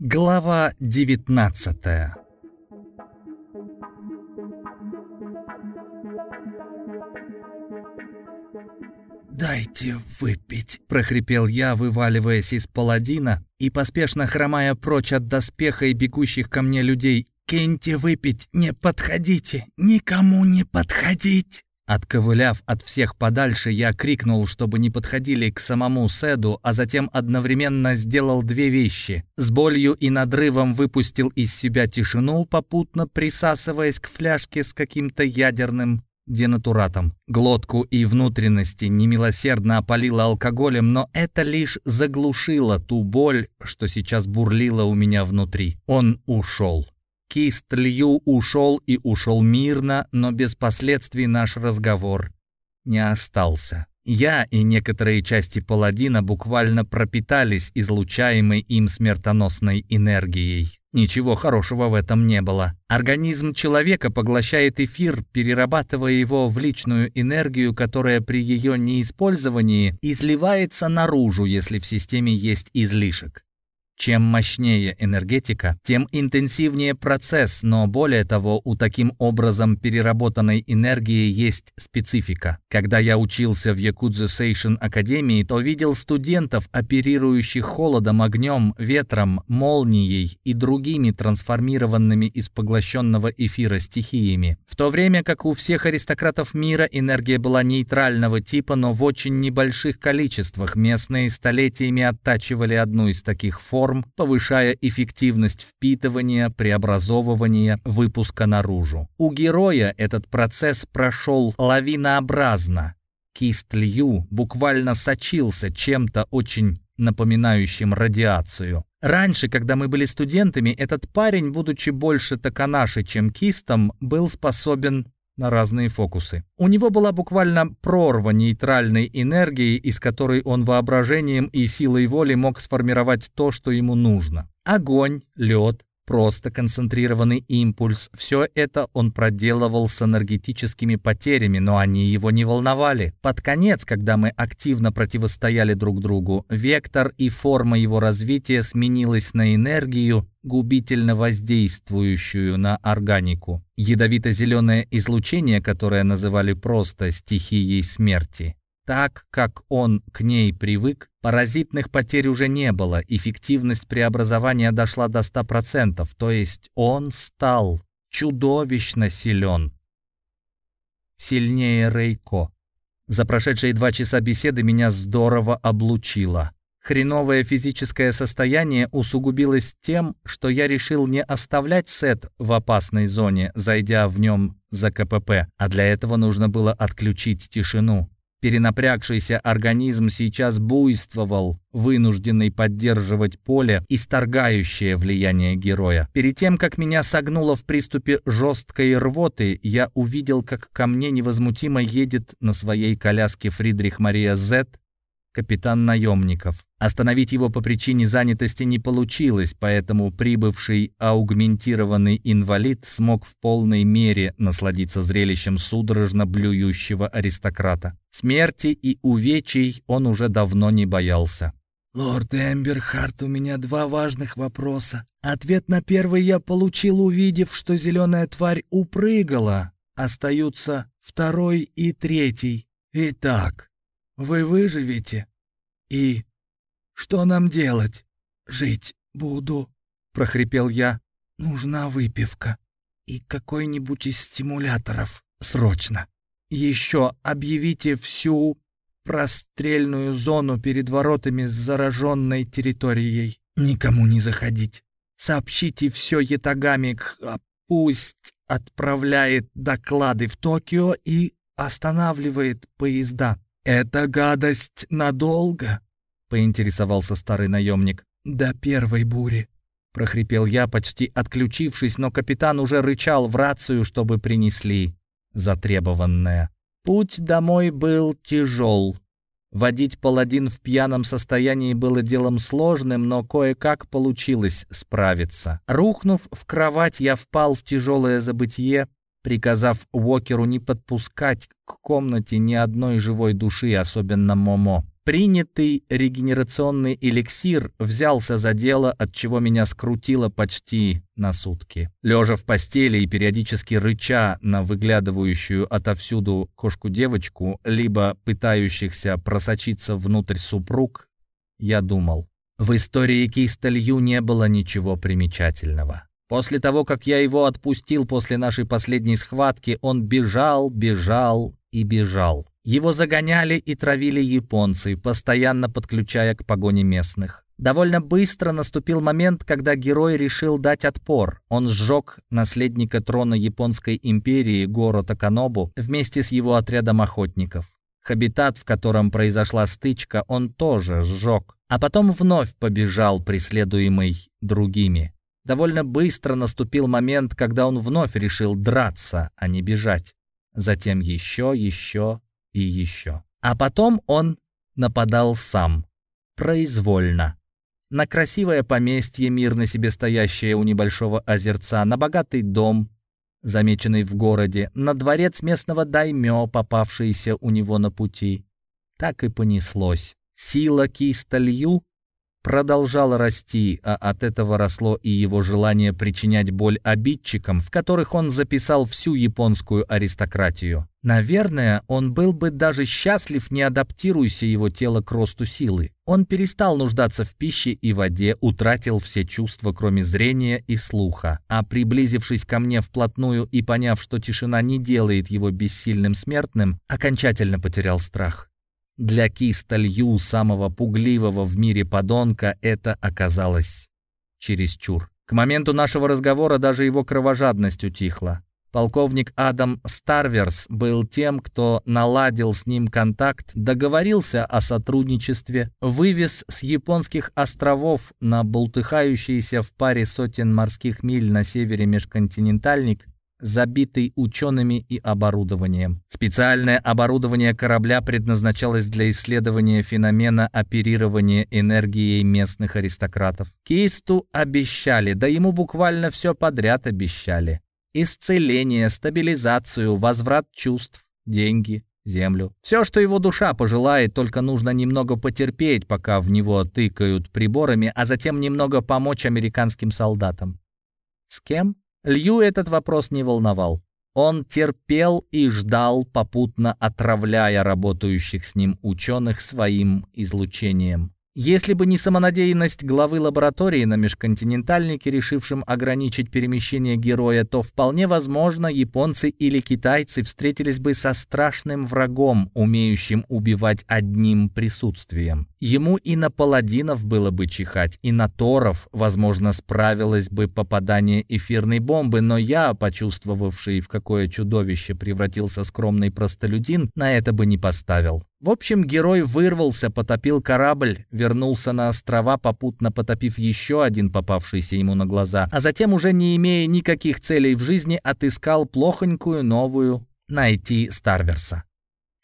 Глава 19 «Дайте выпить», — прохрипел я, вываливаясь из паладина и поспешно хромая прочь от доспеха и бегущих ко мне людей. «Киньте выпить, не подходите, никому не подходить!» Отковыляв от всех подальше, я крикнул, чтобы не подходили к самому Седу, а затем одновременно сделал две вещи. С болью и надрывом выпустил из себя тишину, попутно присасываясь к фляжке с каким-то ядерным денатуратом. Глотку и внутренности немилосердно опалило алкоголем, но это лишь заглушило ту боль, что сейчас бурлила у меня внутри. Он ушел. Кист Лью ушел и ушел мирно, но без последствий наш разговор не остался. Я и некоторые части паладина буквально пропитались излучаемой им смертоносной энергией. Ничего хорошего в этом не было. Организм человека поглощает эфир, перерабатывая его в личную энергию, которая при ее неиспользовании изливается наружу, если в системе есть излишек. Чем мощнее энергетика, тем интенсивнее процесс, но более того, у таким образом переработанной энергии есть специфика. Когда я учился в Якудзу Сейшн Академии, то видел студентов, оперирующих холодом, огнем, ветром, молнией и другими трансформированными из поглощенного эфира стихиями. В то время как у всех аристократов мира энергия была нейтрального типа, но в очень небольших количествах местные столетиями оттачивали одну из таких форм, форм, повышая эффективность впитывания, преобразовывания, выпуска наружу. У героя этот процесс прошел лавинообразно. Кист Лью буквально сочился чем-то очень напоминающим радиацию. Раньше, когда мы были студентами, этот парень, будучи больше таканаши, чем кистом, был способен на разные фокусы. У него была буквально прорва нейтральной энергии, из которой он воображением и силой воли мог сформировать то, что ему нужно. Огонь, лед, просто концентрированный импульс. Все это он проделывал с энергетическими потерями, но они его не волновали. Под конец, когда мы активно противостояли друг другу, вектор и форма его развития сменилась на энергию, губительно воздействующую на органику. Ядовито-зеленое излучение, которое называли просто стихией смерти. Так как он к ней привык, паразитных потерь уже не было, эффективность преобразования дошла до 100%, то есть он стал чудовищно силен. Сильнее Рейко. За прошедшие два часа беседы меня здорово облучило. Хреновое физическое состояние усугубилось тем, что я решил не оставлять сет в опасной зоне, зайдя в нем за КПП, а для этого нужно было отключить тишину. Перенапрягшийся организм сейчас буйствовал, вынужденный поддерживать поле, исторгающее влияние героя. Перед тем, как меня согнуло в приступе жесткой рвоты, я увидел, как ко мне невозмутимо едет на своей коляске Фридрих Мария Зет, капитан наемников. Остановить его по причине занятости не получилось, поэтому прибывший аугментированный инвалид смог в полной мере насладиться зрелищем судорожно блюющего аристократа. Смерти и увечий он уже давно не боялся. «Лорд Эмберхарт, у меня два важных вопроса. Ответ на первый я получил, увидев, что зеленая тварь упрыгала. Остаются второй и третий. Итак, вы выживете? И что нам делать? Жить буду, прохрипел я. Нужна выпивка и какой-нибудь из стимуляторов. Срочно. Еще объявите всю прострельную зону перед воротами с зараженной территорией. Никому не заходить. Сообщите все Ятагами, а пусть отправляет доклады в Токио и останавливает поезда. «Это гадость надолго?» — поинтересовался старый наемник. «До первой бури», — прохрипел я, почти отключившись, но капитан уже рычал в рацию, чтобы принесли затребованное. Путь домой был тяжел. Водить паладин в пьяном состоянии было делом сложным, но кое-как получилось справиться. Рухнув в кровать, я впал в тяжелое забытье, приказав Уокеру не подпускать к комнате ни одной живой души, особенно Момо. Принятый регенерационный эликсир взялся за дело, от чего меня скрутило почти на сутки. Лежа в постели и периодически рыча на выглядывающую отовсюду кошку-девочку, либо пытающихся просочиться внутрь супруг, я думал, в истории Кисталью не было ничего примечательного. После того, как я его отпустил после нашей последней схватки, он бежал, бежал и бежал. Его загоняли и травили японцы, постоянно подключая к погоне местных. Довольно быстро наступил момент, когда герой решил дать отпор. Он сжег наследника трона Японской империи Горо Таканобу вместе с его отрядом охотников. Хабитат, в котором произошла стычка, он тоже сжег, а потом вновь побежал, преследуемый другими. Довольно быстро наступил момент, когда он вновь решил драться, а не бежать. Затем еще, еще и еще. А потом он нападал сам, произвольно. На красивое поместье, мирно себе стоящее у небольшого озерца, на богатый дом, замеченный в городе, на дворец местного даймё, попавшийся у него на пути. Так и понеслось. Сила киста Лью продолжало расти, а от этого росло и его желание причинять боль обидчикам, в которых он записал всю японскую аристократию. Наверное, он был бы даже счастлив, не адаптируйся его тело к росту силы. Он перестал нуждаться в пище и воде, утратил все чувства, кроме зрения и слуха. А приблизившись ко мне вплотную и поняв, что тишина не делает его бессильным смертным, окончательно потерял страх. Для киста Лью, самого пугливого в мире подонка, это оказалось чересчур. К моменту нашего разговора даже его кровожадность утихла. Полковник Адам Старверс был тем, кто наладил с ним контакт, договорился о сотрудничестве, вывез с японских островов на бултыхающийся в паре сотен морских миль на севере межконтинентальник забитый учеными и оборудованием. Специальное оборудование корабля предназначалось для исследования феномена оперирования энергией местных аристократов. Кисту обещали, да ему буквально все подряд обещали. Исцеление, стабилизацию, возврат чувств, деньги, землю. Все, что его душа пожелает, только нужно немного потерпеть, пока в него тыкают приборами, а затем немного помочь американским солдатам. С кем? Лью этот вопрос не волновал. Он терпел и ждал, попутно отравляя работающих с ним ученых своим излучением. Если бы не самонадеянность главы лаборатории на межконтинентальнике, решившим ограничить перемещение героя, то вполне возможно японцы или китайцы встретились бы со страшным врагом, умеющим убивать одним присутствием. Ему и на паладинов было бы чихать, и на торов, возможно, справилось бы попадание эфирной бомбы, но я, почувствовавший, в какое чудовище превратился скромный простолюдин, на это бы не поставил. В общем, герой вырвался, потопил корабль, вернулся на острова, попутно потопив еще один попавшийся ему на глаза, а затем, уже не имея никаких целей в жизни, отыскал плохонькую новую найти Старверса.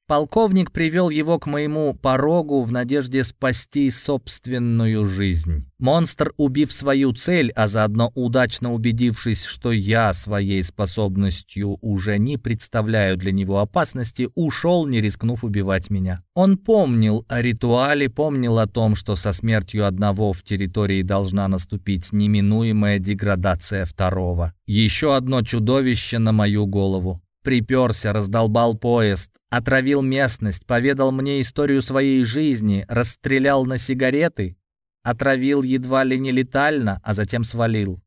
Полковник привел его к моему порогу в надежде спасти собственную жизнь. Монстр, убив свою цель, а заодно удачно убедившись, что я своей способностью уже не представляю для него опасности, ушел, не рискнув убивать меня. Он помнил о ритуале, помнил о том, что со смертью одного в территории должна наступить неминуемая деградация второго. Еще одно чудовище на мою голову. Приперся, раздолбал поезд, отравил местность, поведал мне историю своей жизни, расстрелял на сигареты, отравил едва ли не летально, а затем свалил.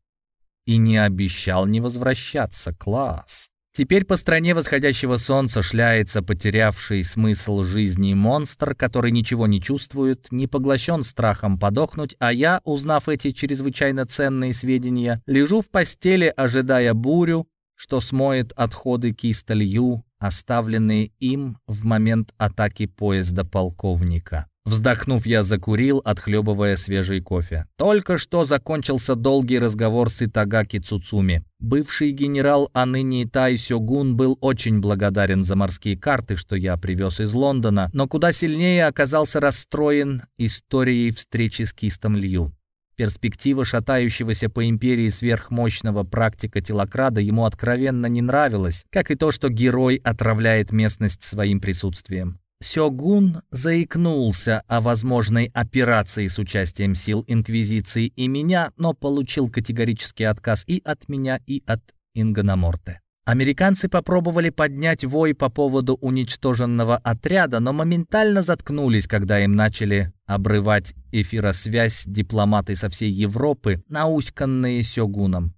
И не обещал не возвращаться. Класс. Теперь по стране восходящего солнца шляется потерявший смысл жизни монстр, который ничего не чувствует, не поглощен страхом подохнуть, а я, узнав эти чрезвычайно ценные сведения, лежу в постели, ожидая бурю, что смоет отходы кистолью, оставленные им в момент атаки поезда полковника. Вздохнув, я закурил, отхлебывая свежий кофе. Только что закончился долгий разговор с Итагаки Цуцуми. Бывший генерал, а ныне Тай Сёгун был очень благодарен за морские карты, что я привез из Лондона, но куда сильнее оказался расстроен историей встречи с Кистом Лью. Перспектива шатающегося по империи сверхмощного практика телокрада ему откровенно не нравилась, как и то, что герой отравляет местность своим присутствием. Сёгун заикнулся о возможной операции с участием сил Инквизиции и меня, но получил категорический отказ и от меня, и от Ингономорте. Американцы попробовали поднять вой по поводу уничтоженного отряда, но моментально заткнулись, когда им начали обрывать эфиросвязь дипломаты со всей Европы, науськанные сёгуном.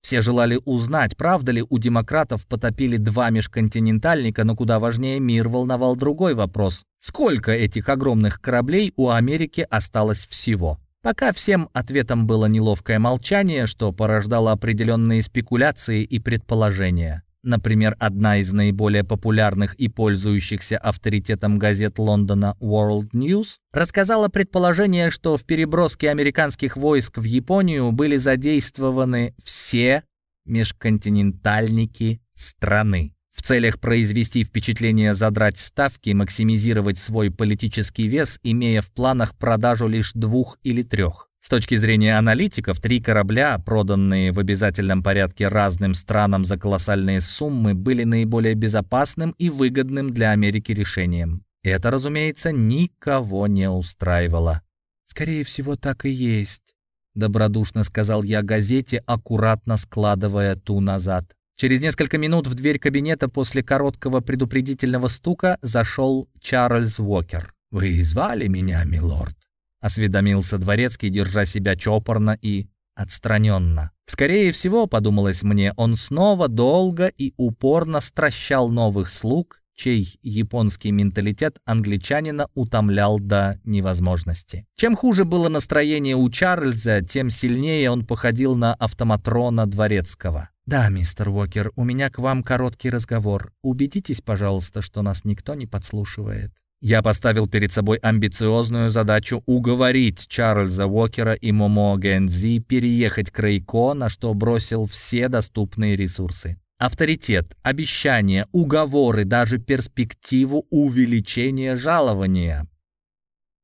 Все желали узнать, правда ли у демократов потопили два межконтинентальника, но куда важнее мир волновал другой вопрос. Сколько этих огромных кораблей у Америки осталось всего? Пока всем ответом было неловкое молчание, что порождало определенные спекуляции и предположения. Например, одна из наиболее популярных и пользующихся авторитетом газет Лондона World News рассказала предположение, что в переброске американских войск в Японию были задействованы все межконтинентальники страны. В целях произвести впечатление задрать ставки, максимизировать свой политический вес, имея в планах продажу лишь двух или трех. С точки зрения аналитиков, три корабля, проданные в обязательном порядке разным странам за колоссальные суммы, были наиболее безопасным и выгодным для Америки решением. Это, разумеется, никого не устраивало. «Скорее всего, так и есть», — добродушно сказал я газете, аккуратно складывая ту назад. Через несколько минут в дверь кабинета после короткого предупредительного стука зашел Чарльз Уокер. «Вы звали меня, милорд?» — осведомился дворецкий, держа себя чопорно и отстраненно. Скорее всего, подумалось мне, он снова долго и упорно стращал новых слуг, чей японский менталитет англичанина утомлял до невозможности. Чем хуже было настроение у Чарльза, тем сильнее он походил на автоматрона дворецкого. «Да, мистер Уокер, у меня к вам короткий разговор. Убедитесь, пожалуйста, что нас никто не подслушивает». Я поставил перед собой амбициозную задачу уговорить Чарльза Уокера и Момо Гензи переехать к Рейко, на что бросил все доступные ресурсы. Авторитет, обещания, уговоры, даже перспективу увеличения жалования.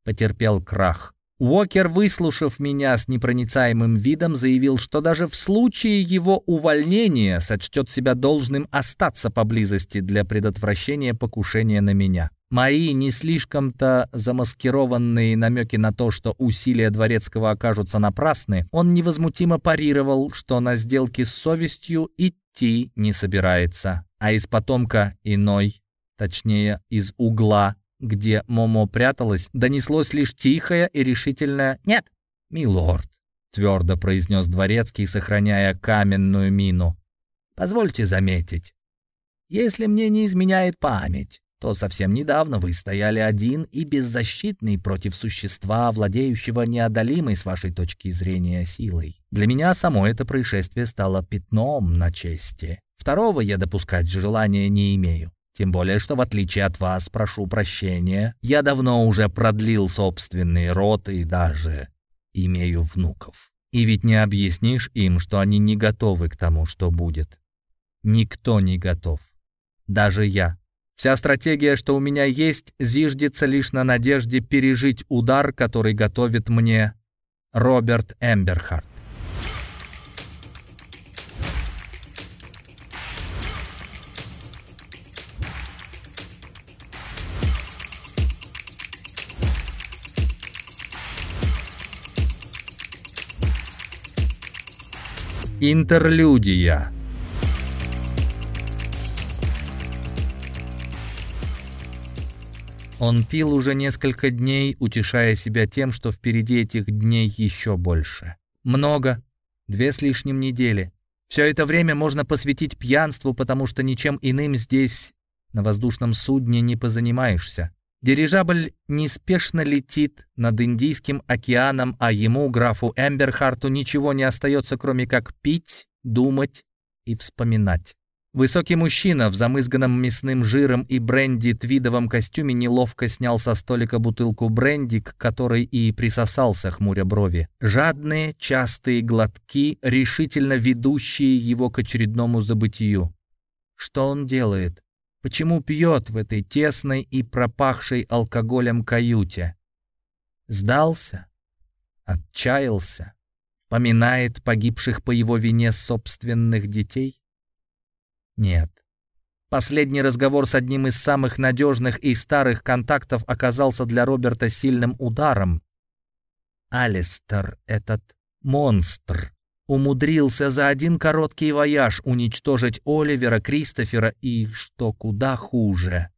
Потерпел крах. Уокер, выслушав меня с непроницаемым видом, заявил, что даже в случае его увольнения сочтет себя должным остаться поблизости для предотвращения покушения на меня. Мои не слишком-то замаскированные намеки на то, что усилия Дворецкого окажутся напрасны, он невозмутимо парировал, что на сделки с совестью идти не собирается, а из потомка иной, точнее, из угла где Момо пряталась, донеслось лишь тихое и решительное «Нет, милорд», — твердо произнес дворецкий, сохраняя каменную мину. «Позвольте заметить, если мне не изменяет память, то совсем недавно вы стояли один и беззащитный против существа, владеющего неодолимой с вашей точки зрения силой. Для меня само это происшествие стало пятном на чести. Второго я допускать желания не имею. Тем более, что в отличие от вас, прошу прощения, я давно уже продлил собственный род и даже имею внуков. И ведь не объяснишь им, что они не готовы к тому, что будет. Никто не готов. Даже я. Вся стратегия, что у меня есть, зиждется лишь на надежде пережить удар, который готовит мне Роберт Эмберхарт. Интерлюдия. Он пил уже несколько дней, утешая себя тем, что впереди этих дней еще больше. Много. Две с лишним недели. Все это время можно посвятить пьянству, потому что ничем иным здесь, на воздушном судне, не позанимаешься. Дирижабль неспешно летит над Индийским океаном, а ему, графу Эмберхарту, ничего не остается, кроме как пить, думать и вспоминать. Высокий мужчина в замызганном мясным жиром и бренди твидовом костюме неловко снял со столика бутылку бренди, к которой и присосался, хмуря брови. Жадные, частые глотки, решительно ведущие его к очередному забытию. Что он делает? Почему пьет в этой тесной и пропахшей алкоголем каюте? Сдался? Отчаялся? Поминает погибших по его вине собственных детей? Нет. Последний разговор с одним из самых надежных и старых контактов оказался для Роберта сильным ударом. Алистер, этот монстр, умудрился за один короткий вояж уничтожить Оливера, Кристофера и, что куда хуже,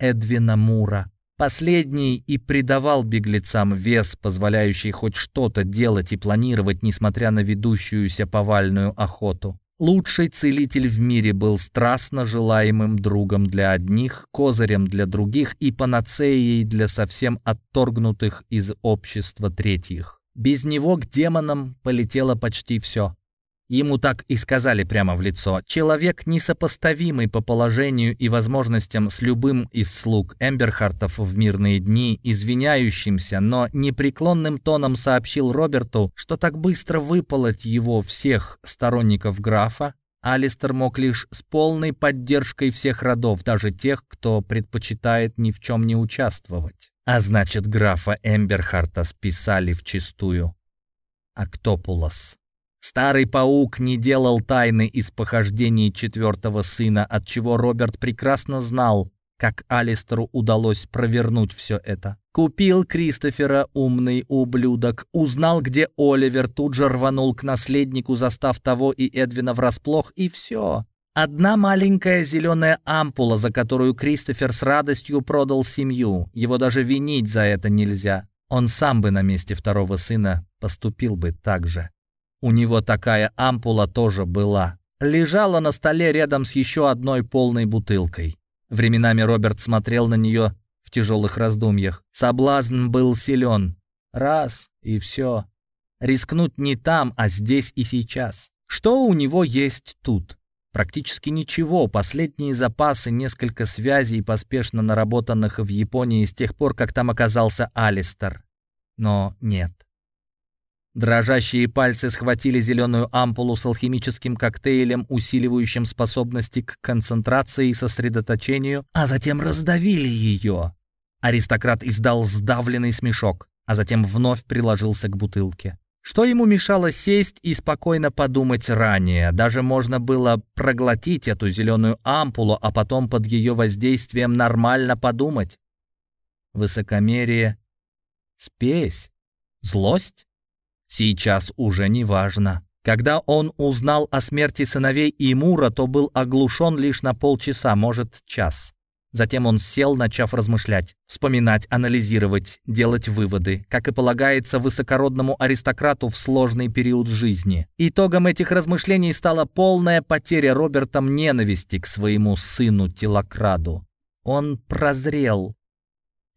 Эдвина Мура. Последний и придавал беглецам вес, позволяющий хоть что-то делать и планировать, несмотря на ведущуюся повальную охоту. Лучший целитель в мире был страстно желаемым другом для одних, козырем для других и панацеей для совсем отторгнутых из общества третьих. Без него к демонам полетело почти все. Ему так и сказали прямо в лицо. Человек, несопоставимый по положению и возможностям с любым из слуг Эмберхартов в мирные дни, извиняющимся, но непреклонным тоном сообщил Роберту, что так быстро выполоть его всех сторонников графа, Алистер мог лишь с полной поддержкой всех родов, даже тех, кто предпочитает ни в чем не участвовать. А значит, графа Эмберхарта списали вчистую. Актопулос. Старый паук не делал тайны из похождений четвертого сына, от чего Роберт прекрасно знал, как Алистеру удалось провернуть все это. Купил Кристофера умный ублюдок, узнал, где Оливер, тут же рванул к наследнику, застав того и Эдвина врасплох, и все. Одна маленькая зеленая ампула, за которую Кристофер с радостью продал семью. Его даже винить за это нельзя. Он сам бы на месте второго сына поступил бы так же. У него такая ампула тоже была. Лежала на столе рядом с еще одной полной бутылкой. Временами Роберт смотрел на нее в тяжелых раздумьях. Соблазн был силен. Раз — и все. Рискнуть не там, а здесь и сейчас. Что у него есть тут? Практически ничего. Последние запасы, несколько связей, поспешно наработанных в Японии с тех пор, как там оказался Алистер. Но нет. Дрожащие пальцы схватили зеленую ампулу с алхимическим коктейлем, усиливающим способности к концентрации и сосредоточению, а затем раздавили ее. Аристократ издал сдавленный смешок, а затем вновь приложился к бутылке. Что ему мешало сесть и спокойно подумать ранее? Даже можно было проглотить эту зеленую ампулу, а потом под ее воздействием нормально подумать. Высокомерие, спесь, злость? Сейчас уже не важно. Когда он узнал о смерти сыновей Имура, то был оглушен лишь на полчаса, может, час. Затем он сел, начав размышлять, вспоминать, анализировать, делать выводы, как и полагается высокородному аристократу в сложный период жизни. Итогом этих размышлений стала полная потеря Робертом ненависти к своему сыну-телокраду. Он прозрел,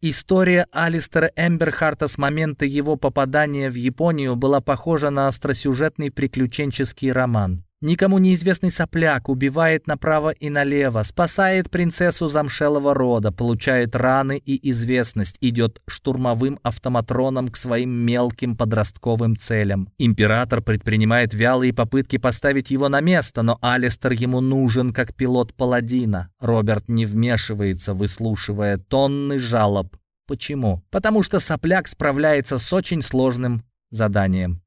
История Алистера Эмберхарта с момента его попадания в Японию была похожа на остросюжетный приключенческий роман. Никому неизвестный сопляк убивает направо и налево, спасает принцессу замшелого рода, получает раны и известность, идет штурмовым автоматроном к своим мелким подростковым целям. Император предпринимает вялые попытки поставить его на место, но Алистер ему нужен как пилот паладина. Роберт не вмешивается, выслушивая тонны жалоб. Почему? Потому что сопляк справляется с очень сложным заданием.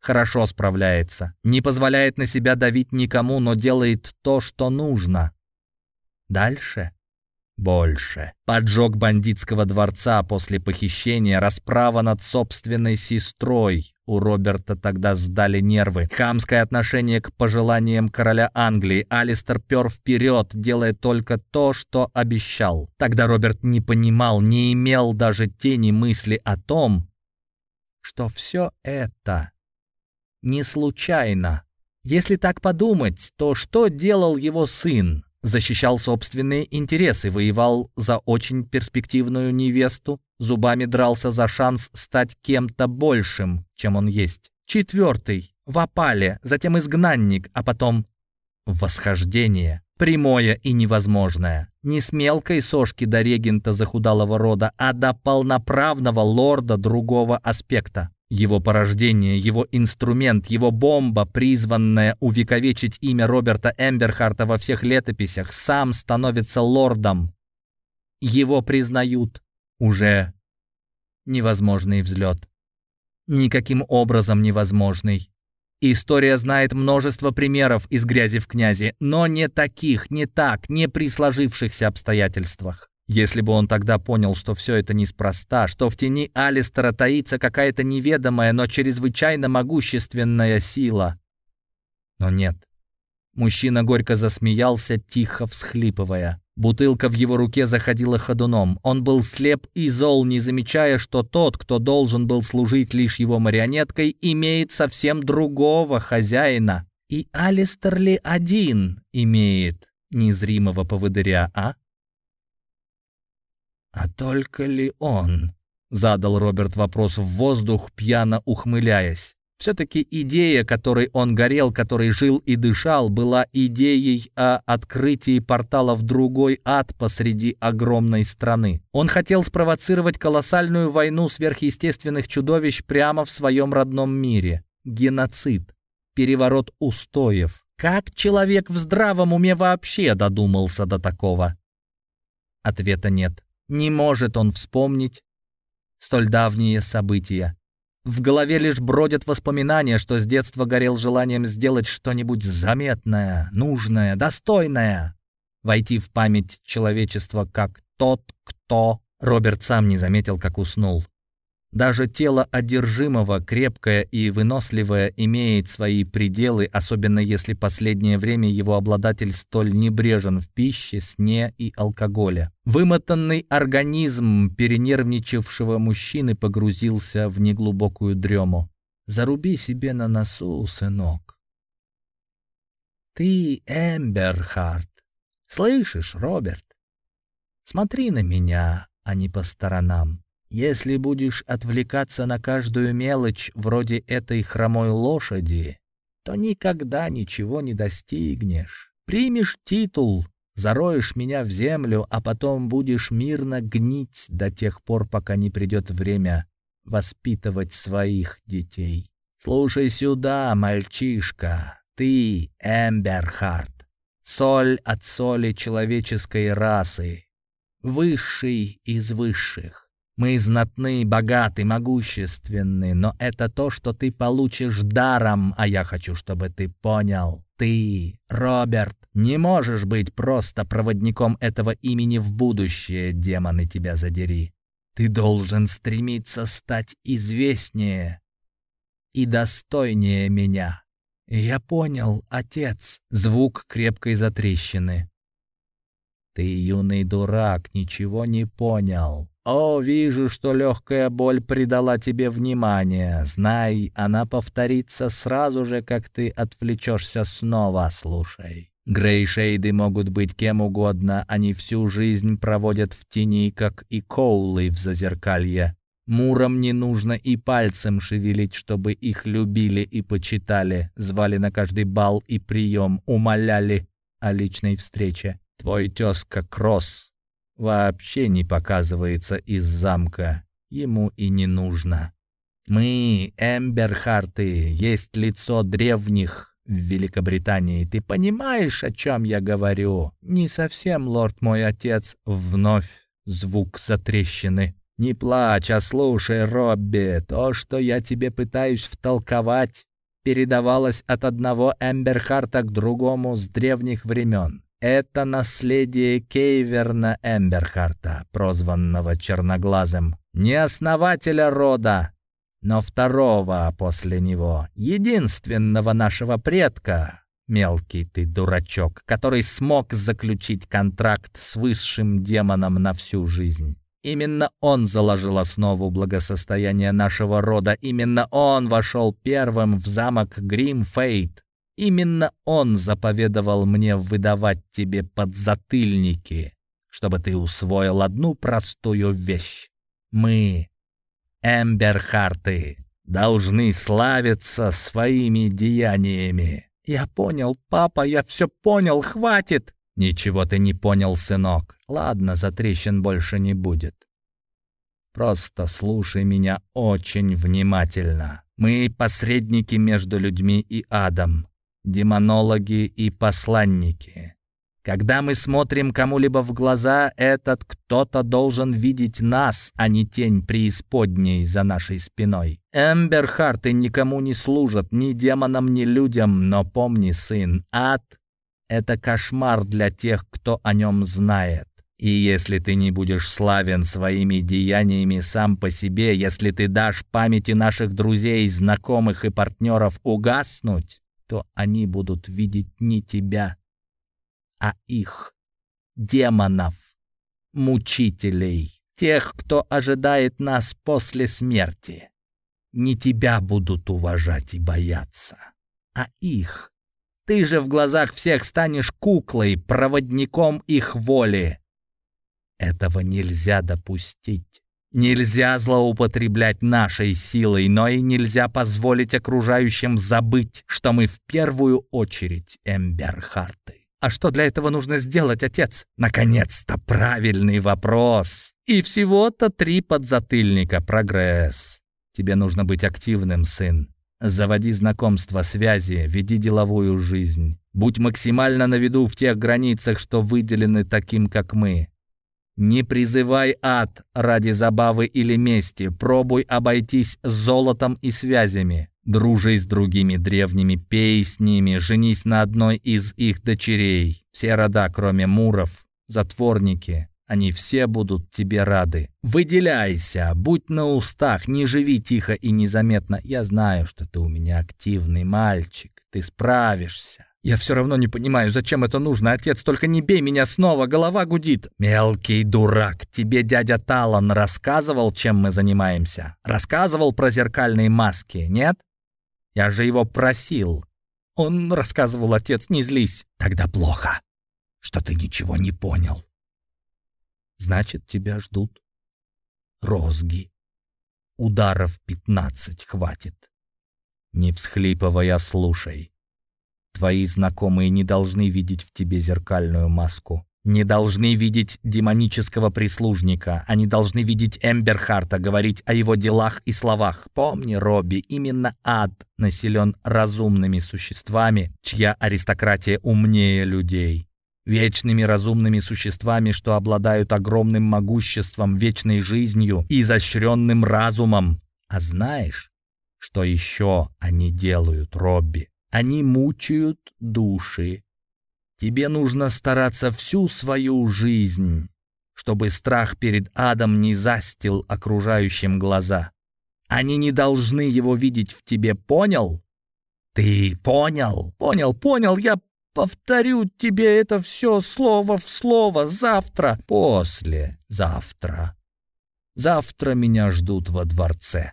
Хорошо справляется. Не позволяет на себя давить никому, но делает то, что нужно. Дальше больше. Поджог бандитского дворца после похищения, расправа над собственной сестрой. У Роберта тогда сдали нервы. Хамское отношение к пожеланиям короля Англии. Алистер пер вперед, делая только то, что обещал. Тогда Роберт не понимал, не имел даже тени мысли о том, что все это не случайно. Если так подумать, то что делал его сын? защищал собственные интересы, воевал за очень перспективную невесту, зубами дрался за шанс стать кем-то большим, чем он есть. Четвертый — в опале, затем изгнанник, а потом восхождение. Прямое и невозможное. Не с мелкой сошки до регента захудалого рода, а до полноправного лорда другого аспекта. Его порождение, его инструмент, его бомба, призванная увековечить имя Роберта Эмберхарта во всех летописях, сам становится лордом. Его признают. Уже невозможный взлет. Никаким образом невозможный. История знает множество примеров из грязи в князи, но не таких, не так, не при сложившихся обстоятельствах. Если бы он тогда понял, что все это неспроста, что в тени Алистера таится какая-то неведомая, но чрезвычайно могущественная сила. Но нет. Мужчина горько засмеялся, тихо всхлипывая. Бутылка в его руке заходила ходуном. Он был слеп и зол, не замечая, что тот, кто должен был служить лишь его марионеткой, имеет совсем другого хозяина. И Алистер ли один имеет незримого поводыря, а? «А только ли он?» — задал Роберт вопрос в воздух, пьяно ухмыляясь. Все-таки идея, которой он горел, которой жил и дышал, была идеей о открытии портала в другой ад посреди огромной страны. Он хотел спровоцировать колоссальную войну сверхъестественных чудовищ прямо в своем родном мире. Геноцид. Переворот устоев. Как человек в здравом уме вообще додумался до такого? Ответа нет. Не может он вспомнить столь давние события. В голове лишь бродят воспоминания, что с детства горел желанием сделать что-нибудь заметное, нужное, достойное. Войти в память человечества как тот, кто... Роберт сам не заметил, как уснул. Даже тело одержимого, крепкое и выносливое, имеет свои пределы, особенно если последнее время его обладатель столь небрежен в пище, сне и алкоголе. Вымотанный организм перенервничавшего мужчины погрузился в неглубокую дрему. «Заруби себе на носу, сынок». «Ты Эмберхарт. Слышишь, Роберт? Смотри на меня, а не по сторонам. Если будешь отвлекаться на каждую мелочь вроде этой хромой лошади, то никогда ничего не достигнешь. Примешь титул, зароешь меня в землю, а потом будешь мирно гнить до тех пор, пока не придет время воспитывать своих детей. Слушай сюда, мальчишка, ты Эмберхарт, соль от соли человеческой расы, высший из высших. Мы знатны, богаты, могущественны, но это то, что ты получишь даром, а я хочу, чтобы ты понял. Ты, Роберт, не можешь быть просто проводником этого имени в будущее, демоны тебя задери. Ты должен стремиться стать известнее и достойнее меня. Я понял, отец. Звук крепкой затрещины. Ты, юный дурак, ничего не понял. «О, вижу, что легкая боль придала тебе внимание. Знай, она повторится сразу же, как ты отвлечешься снова, слушай». Грейшейды могут быть кем угодно, они всю жизнь проводят в тени, как и коулы в зазеркалье. Мурам не нужно и пальцем шевелить, чтобы их любили и почитали, звали на каждый бал и прием, умоляли о личной встрече. Твой тезка Кросс вообще не показывается из замка. Ему и не нужно. Мы, Эмберхарты, есть лицо древних в Великобритании. Ты понимаешь, о чем я говорю? Не совсем, лорд мой отец. Вновь звук затрещины. Не плачь, а слушай, Робби. То, что я тебе пытаюсь втолковать, передавалось от одного Эмберхарта к другому с древних времен. Это наследие Кейверна Эмберхарта, прозванного Черноглазым, не основателя рода, но второго после него, единственного нашего предка, мелкий ты дурачок, который смог заключить контракт с высшим демоном на всю жизнь. Именно он заложил основу благосостояния нашего рода, именно он вошел первым в замок Гримфейт, Именно он заповедовал мне выдавать тебе подзатыльники, чтобы ты усвоил одну простую вещь. Мы, Эмберхарты, должны славиться своими деяниями. Я понял, папа, я все понял, хватит. Ничего ты не понял, сынок. Ладно, затрещин больше не будет. Просто слушай меня очень внимательно. Мы посредники между людьми и адом демонологи и посланники. Когда мы смотрим кому-либо в глаза, этот кто-то должен видеть нас, а не тень преисподней за нашей спиной. Эмберхарты никому не служат, ни демонам, ни людям, но помни, сын, ад — это кошмар для тех, кто о нем знает. И если ты не будешь славен своими деяниями сам по себе, если ты дашь памяти наших друзей, знакомых и партнеров угаснуть, то они будут видеть не тебя, а их, демонов, мучителей, тех, кто ожидает нас после смерти. Не тебя будут уважать и бояться, а их. Ты же в глазах всех станешь куклой, проводником их воли. Этого нельзя допустить. Нельзя злоупотреблять нашей силой, но и нельзя позволить окружающим забыть, что мы в первую очередь Эмберхарты. А что для этого нужно сделать, отец? Наконец-то правильный вопрос. И всего-то три подзатыльника. Прогресс. Тебе нужно быть активным, сын. Заводи знакомства, связи, веди деловую жизнь. Будь максимально на виду в тех границах, что выделены таким, как мы. Не призывай ад ради забавы или мести. Пробуй обойтись золотом и связями. Дружи с другими древними песнями, женись на одной из их дочерей. Все рода, кроме муров, затворники, они все будут тебе рады. Выделяйся, будь на устах, не живи тихо и незаметно. Я знаю, что ты у меня активный мальчик, ты справишься. Я все равно не понимаю, зачем это нужно. Отец, только не бей меня снова, голова гудит. Мелкий дурак, тебе дядя Талан рассказывал, чем мы занимаемся? Рассказывал про зеркальные маски, нет? Я же его просил. Он рассказывал, отец, не злись. Тогда плохо, что ты ничего не понял. Значит, тебя ждут розги. Ударов пятнадцать хватит. Не всхлипывая, слушай. Твои знакомые не должны видеть в тебе зеркальную маску не должны видеть демонического прислужника. Они должны видеть Эмберхарта, говорить о его делах и словах. Помни, Робби, именно ад населен разумными существами, чья аристократия умнее людей. Вечными разумными существами, что обладают огромным могуществом, вечной жизнью и изощренным разумом. А знаешь, что еще они делают, Робби? Они мучают души, Тебе нужно стараться всю свою жизнь, чтобы страх перед адом не застил окружающим глаза. Они не должны его видеть в тебе, понял? Ты понял? Понял, понял, я повторю тебе это все слово в слово завтра, после завтра. Завтра меня ждут во дворце.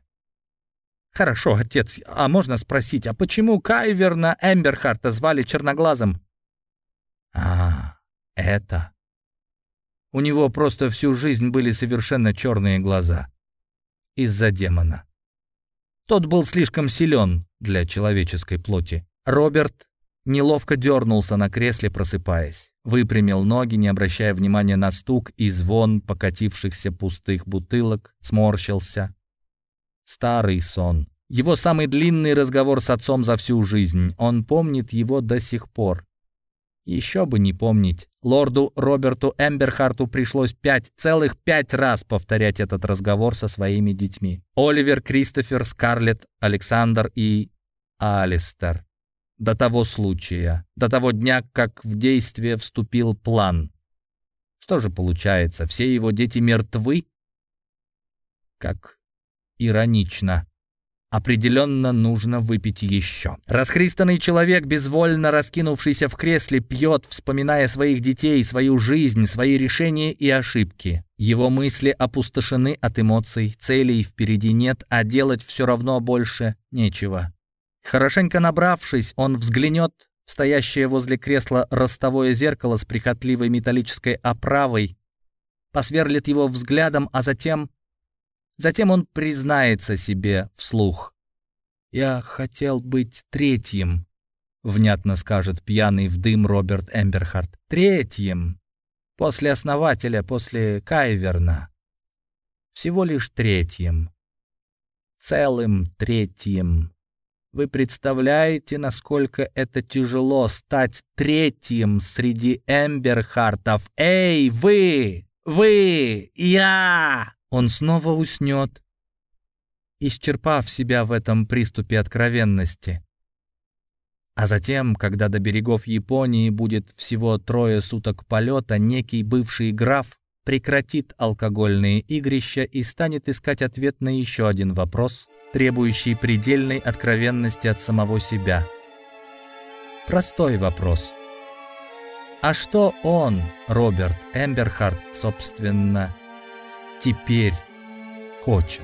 Хорошо, отец, а можно спросить, а почему Кайверна Эмберхарта звали черноглазым? А, это... У него просто всю жизнь были совершенно черные глаза. Из-за демона. Тот был слишком силен для человеческой плоти. Роберт неловко дернулся на кресле, просыпаясь. Выпрямил ноги, не обращая внимания на стук и звон покатившихся пустых бутылок, сморщился. Старый сон. Его самый длинный разговор с отцом за всю жизнь. Он помнит его до сих пор. Еще бы не помнить. Лорду Роберту Эмберхарту пришлось пять, целых пять раз повторять этот разговор со своими детьми. Оливер, Кристофер, Скарлетт, Александр и Алистер. До того случая, до того дня, как в действие вступил план. Что же получается, все его дети мертвы? Как иронично. Определенно нужно выпить еще. Расхристанный человек, безвольно раскинувшийся в кресле, пьет, вспоминая своих детей, свою жизнь, свои решения и ошибки. Его мысли опустошены от эмоций, целей впереди нет, а делать все равно больше нечего. Хорошенько набравшись, он взглянет в стоящее возле кресла ростовое зеркало с прихотливой металлической оправой, посверлит его взглядом, а затем Затем он признается себе вслух. «Я хотел быть третьим», — внятно скажет пьяный в дым Роберт Эмберхарт. «Третьим. После основателя, после Кайверна. Всего лишь третьим. Целым третьим. Вы представляете, насколько это тяжело стать третьим среди Эмберхартов? Эй, вы! Вы! Я!» Он снова уснет, исчерпав себя в этом приступе откровенности. А затем, когда до берегов Японии будет всего трое суток полета, некий бывший граф прекратит алкогольные игрища и станет искать ответ на еще один вопрос, требующий предельной откровенности от самого себя. Простой вопрос. А что он, Роберт Эмберхарт, собственно, теперь хочет?